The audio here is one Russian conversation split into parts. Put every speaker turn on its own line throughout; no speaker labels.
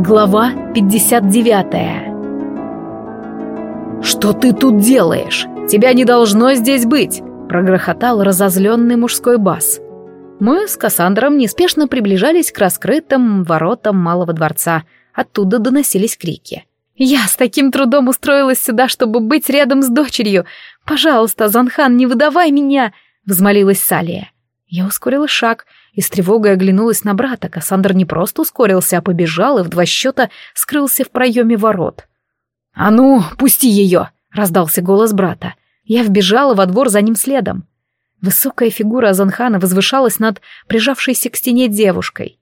Глава 59 «Что ты тут делаешь? Тебя не должно здесь быть!» прогрохотал разозленный мужской бас. Мы с Кассандром неспешно приближались к раскрытым воротам малого дворца. Оттуда доносились крики. «Я с таким трудом устроилась сюда, чтобы быть рядом с дочерью. Пожалуйста, Занхан, не выдавай меня!» — взмолилась Салия. Я ускорила шаг и с тревогой оглянулась на брата. Кассандр не просто ускорился, а побежал и в два счета скрылся в проеме ворот. «А ну, пусти ее!» — раздался голос брата. Я вбежала во двор за ним следом. Высокая фигура Азанхана возвышалась над прижавшейся к стене девушкой.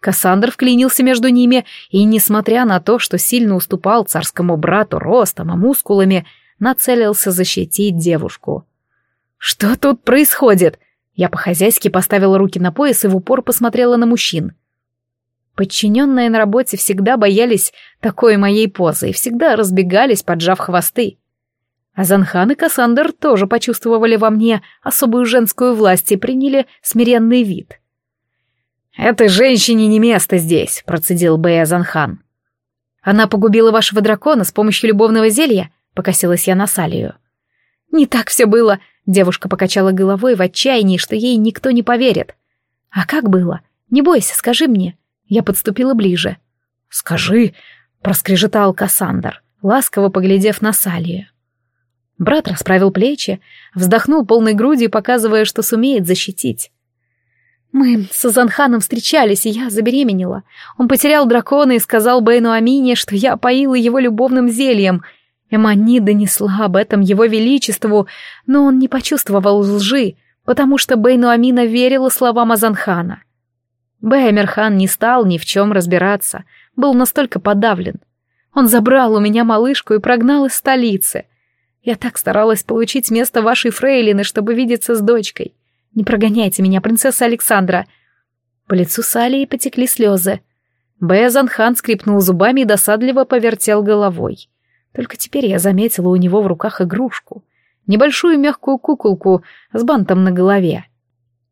Кассандр вклинился между ними и, несмотря на то, что сильно уступал царскому брату ростом и мускулами, нацелился защитить девушку. «Что тут происходит?» Я по-хозяйски поставила руки на пояс и в упор посмотрела на мужчин. Подчиненные на работе всегда боялись такой моей позы и всегда разбегались, поджав хвосты. Азанхан и Кассандр тоже почувствовали во мне особую женскую власть и приняли смиренный вид. «Этой женщине не место здесь», — процедил Бэй Азанхан. «Она погубила вашего дракона с помощью любовного зелья?» — покосилась я на Салию. «Не так все было», Девушка покачала головой в отчаянии, что ей никто не поверит. «А как было? Не бойся, скажи мне». Я подступила ближе. «Скажи», — проскрежетал Кассандр, ласково поглядев на Салию. Брат расправил плечи, вздохнул полной грудью, показывая, что сумеет защитить. «Мы с Азанханом встречались, и я забеременела. Он потерял дракона и сказал Бейну Амине, что я поила его любовным зельем, Эмани донесла об этом его величеству, но он не почувствовал лжи, потому что Бейну Амина верила словам Азанхана. Беймерхан не стал ни в чем разбираться, был настолько подавлен. Он забрал у меня малышку и прогнал из столицы. Я так старалась получить место вашей фрейлины, чтобы видеться с дочкой. Не прогоняйте меня, принцесса Александра. По лицу Салии потекли слезы. Бэзанхан скрипнул зубами и досадливо повертел головой. Только теперь я заметила у него в руках игрушку. Небольшую мягкую куколку с бантом на голове.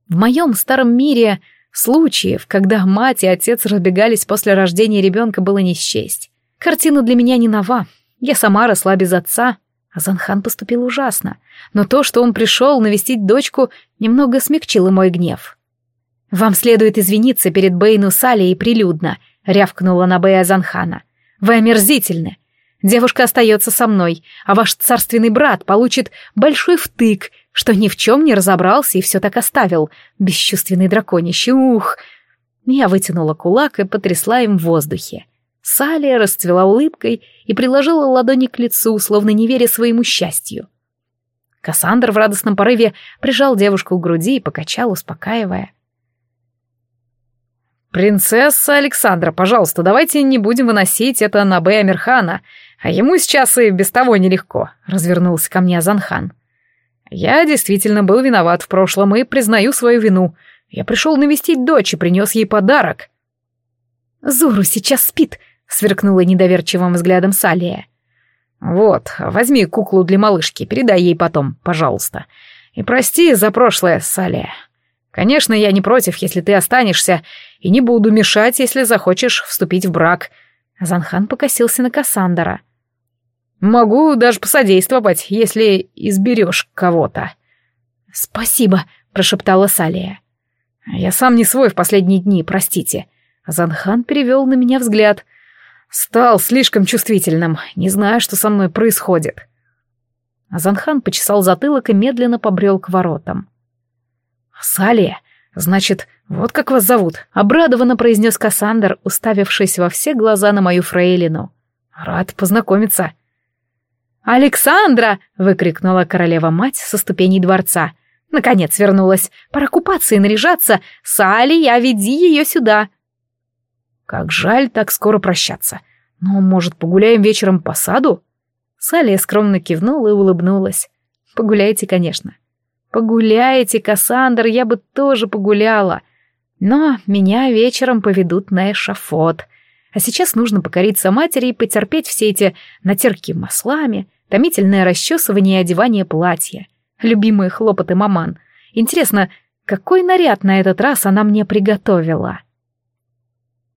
В моем старом мире случаев, когда мать и отец разбегались после рождения ребенка, было не счесть. Картина для меня не нова. Я сама росла без отца, а Занхан поступил ужасно. Но то, что он пришел навестить дочку, немного смягчило мой гнев. «Вам следует извиниться перед Бейну Салией прилюдно», — рявкнула на Бея Занхана. «Вы омерзительны. Девушка остается со мной, а ваш царственный брат получит большой втык, что ни в чем не разобрался и все так оставил. Бесчувственный драконище, ух!» Я вытянула кулак и потрясла им в воздухе. Салия расцвела улыбкой и приложила ладони к лицу, словно не веря своему счастью. Кассандр в радостном порыве прижал девушку к груди и покачал, успокаивая. «Принцесса Александра, пожалуйста, давайте не будем выносить это на Бэй Амирхана. А ему сейчас и без того нелегко», — развернулся ко мне Азанхан. «Я действительно был виноват в прошлом и признаю свою вину. Я пришел навестить дочь и принес ей подарок». «Зору сейчас спит», — сверкнула недоверчивым взглядом Салия. «Вот, возьми куклу для малышки, передай ей потом, пожалуйста. И прости за прошлое, Салия. Конечно, я не против, если ты останешься, и не буду мешать, если захочешь вступить в брак». Азанхан покосился на Кассандра. Могу даже посодействовать, если изберешь кого-то. Спасибо, прошептала Салия. Я сам не свой в последние дни, простите. Занхан перевел на меня взгляд. Стал слишком чувствительным, не знаю, что со мной происходит. Азанхан почесал затылок и медленно побрел к воротам. «Салия, значит, вот как вас зовут?» — обрадованно произнес Кассандр, уставившись во все глаза на мою фрейлину. «Рад познакомиться». «Александра!» — выкрикнула королева-мать со ступеней дворца. «Наконец вернулась. Пора купаться и наряжаться. Салия, веди ее сюда!» «Как жаль так скоро прощаться. Но, может, погуляем вечером по саду?» Салия скромно кивнула и улыбнулась. «Погуляйте, конечно». «Погуляйте, Кассандр, я бы тоже погуляла. Но меня вечером поведут на эшафот. А сейчас нужно покориться матери и потерпеть все эти натерки маслами, томительное расчесывание и одевание платья, любимые хлопоты маман. Интересно, какой наряд на этот раз она мне приготовила?»